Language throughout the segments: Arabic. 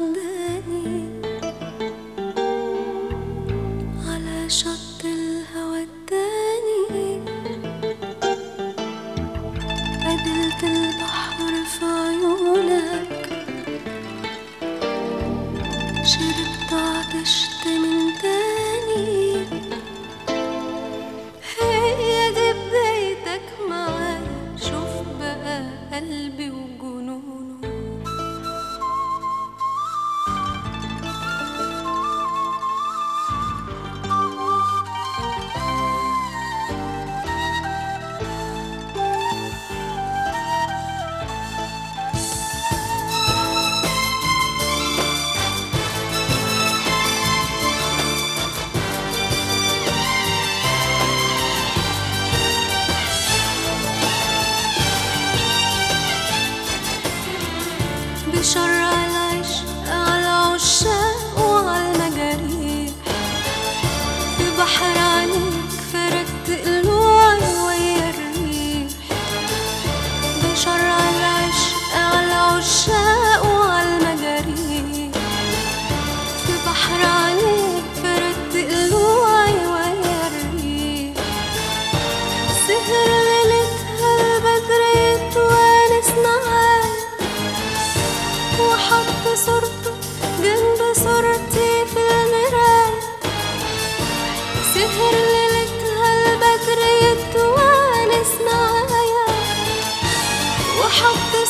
وحداني على شط الهوى التاني. قابلت البحر في عيونك شربت عطشت من تاني. هي دي بدايتك معايا شوف بقى قلبي وجوه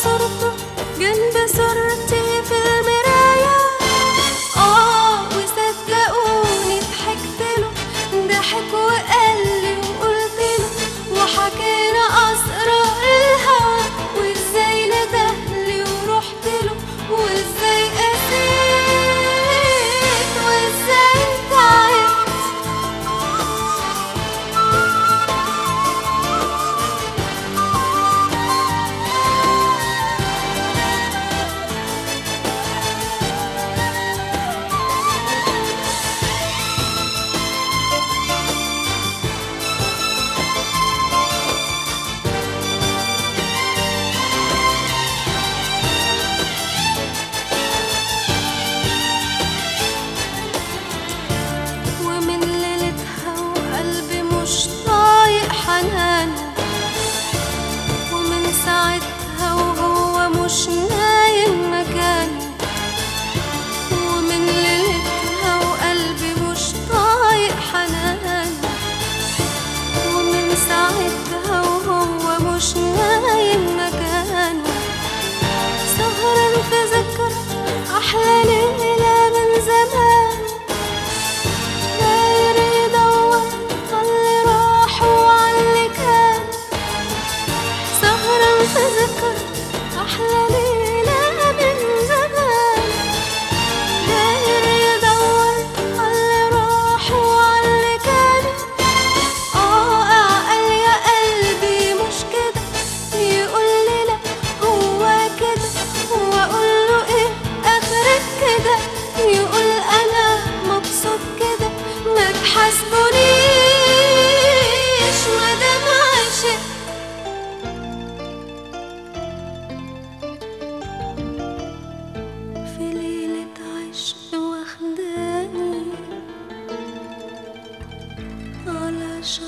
sarıttı, gün de. 说